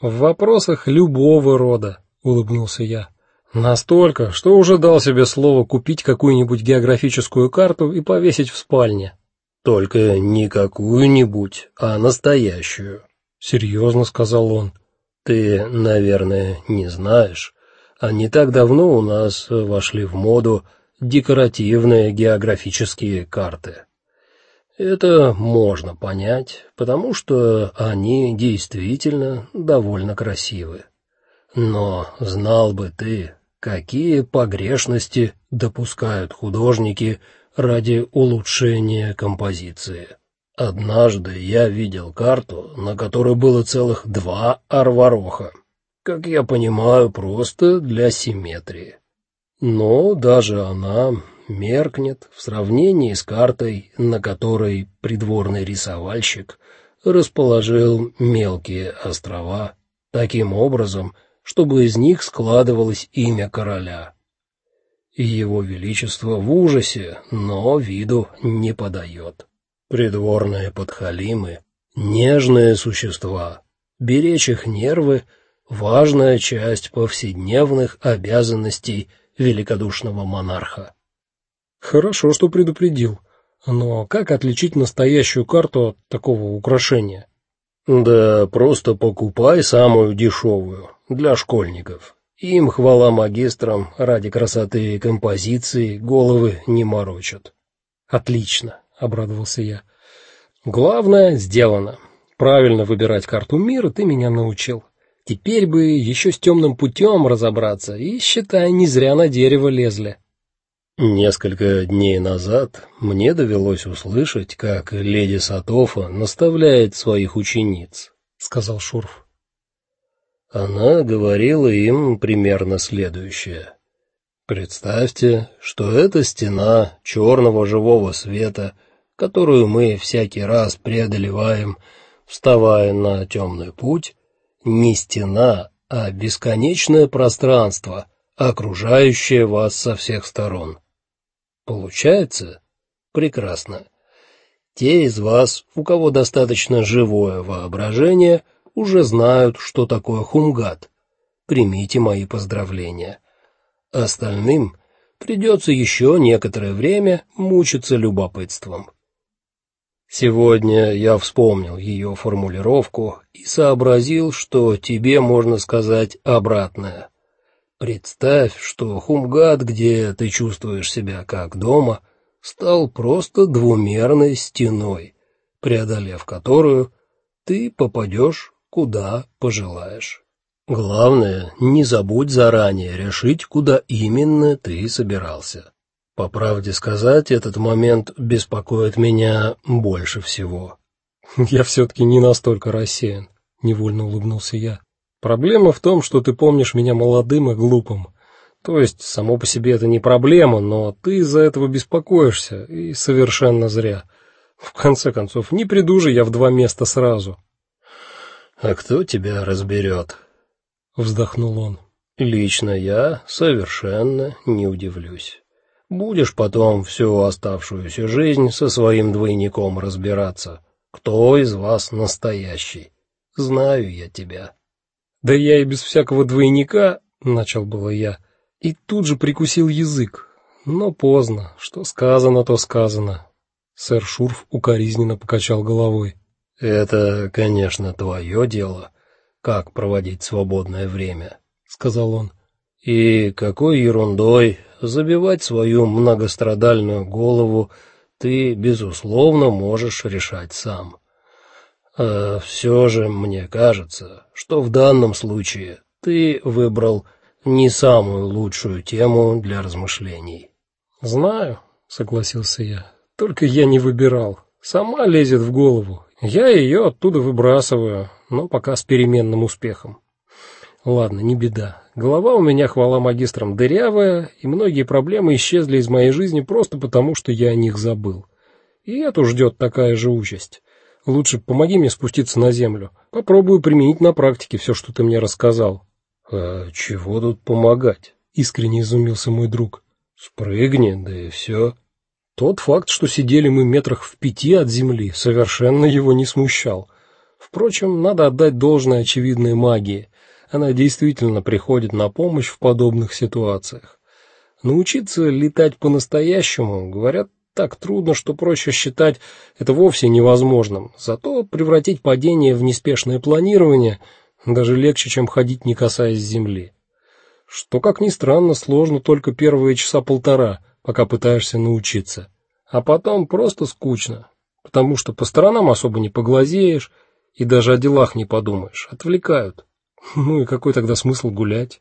В вопросах любого рода, улыбнулся я. Настолько, что уже дал себе слово купить какую-нибудь географическую карту и повесить в спальне. Только не какую-нибудь, а настоящую, серьезно сказал он. Ты, наверное, не знаешь, а не так давно у нас вошли в моду декоративные географические карты. Это можно понять, потому что они действительно довольно красивы. Но знал бы ты, какие погрешности допускают художники ради улучшения композиции. Однажды я видел карту, на которой было целых два арвароха. Как я понимаю, просто для симметрии. Но даже она меркнет в сравнении с картой, на которой придворный рисовальщик расположил мелкие острова таким образом, чтобы из них складывалось имя короля. Его величество в ужасе, но виду не подает. Придворные подхалимы нежные существа. Беречь их нервы важная часть повседневных обязанностей великодушного монарха. Хорошо, что предупредил. Но как отличить настоящую карту от такого украшения? Да просто покупай самую дешевую для школьников. Им хвала магистрам ради красоты и композиции головы не морочат. Отлично, обрадовался я. Главное сделано. Правильно выбирать карту мира ты меня научил. Теперь бы еще с темным путем разобраться, и считай, не зря на дерево лезли. Несколько дней назад мне довелось услышать, как леди Сатофа наставляет своих учениц, сказал Шурф. Она говорила им примерно следующее: Представьте, что это стена черного живого света, которую мы всякий раз преодолеваем, вставая на темный путь, не стена, а бесконечное пространство, окружающее вас со всех сторон. Получается? Прекрасно. Те из вас, у кого достаточно живое воображение, уже знают, что такое хумгат. Примите мои поздравления. Остальным придется еще некоторое время мучиться любопытством. Сегодня я вспомнил ее формулировку и сообразил, что тебе можно сказать обратное. Представь, что Хумгад, где ты чувствуешь себя как дома, стал просто двумерной стеной, преодолев которую ты попадешь куда пожелаешь. Главное, не забудь заранее решить, куда именно ты собирался. По правде сказать, этот момент беспокоит меня больше всего. Я все таки не настолько рассеян, невольно улыбнулся я. Проблема в том, что ты помнишь меня молодым и глупым. То есть само по себе это не проблема, но ты из-за этого беспокоишься, и совершенно зря. В конце концов, не приду же я в два места сразу. А кто тебя разберет? вздохнул он. Лично я совершенно не удивлюсь. Будешь потом всю оставшуюся жизнь со своим двойником разбираться, кто из вас настоящий. Знаю я тебя. Да я и без всякого двойника, начал было я, и тут же прикусил язык. Но поздно, что сказано, то сказано. Сэр Шурф укоризненно покачал головой. Это, конечно, твое дело, как проводить свободное время, сказал он. И какой ерундой забивать свою многострадальную голову ты безусловно можешь решать сам. А все же мне кажется, что в данном случае ты выбрал не самую лучшую тему для размышлений. Знаю, согласился я. Только я не выбирал. Сама лезет в голову. Я ее оттуда выбрасываю, но пока с переменным успехом. Ладно, не беда. Голова у меня, хвала магистрам, дырявая, и многие проблемы исчезли из моей жизни просто потому, что я о них забыл. И эту ждет такая же участь. Лучше помоги мне спуститься на землю. Попробую применить на практике все, что ты мне рассказал. А чего тут помогать? искренне изумился мой друг. Спрыгни, да и все. Тот факт, что сидели мы метрах в пяти от земли, совершенно его не смущал. Впрочем, надо отдать должное очевидной магии. Она действительно приходит на помощь в подобных ситуациях. Научиться летать по-настоящему, говорят, так трудно, что проще считать это вовсе невозможным. Зато превратить падение в неспешное планирование даже легче, чем ходить не касаясь земли. Что, как ни странно, сложно только первые часа полтора, пока пытаешься научиться. А потом просто скучно, потому что по сторонам особо не поглазеешь и даже о делах не подумаешь, отвлекают. Ну и какой тогда смысл гулять?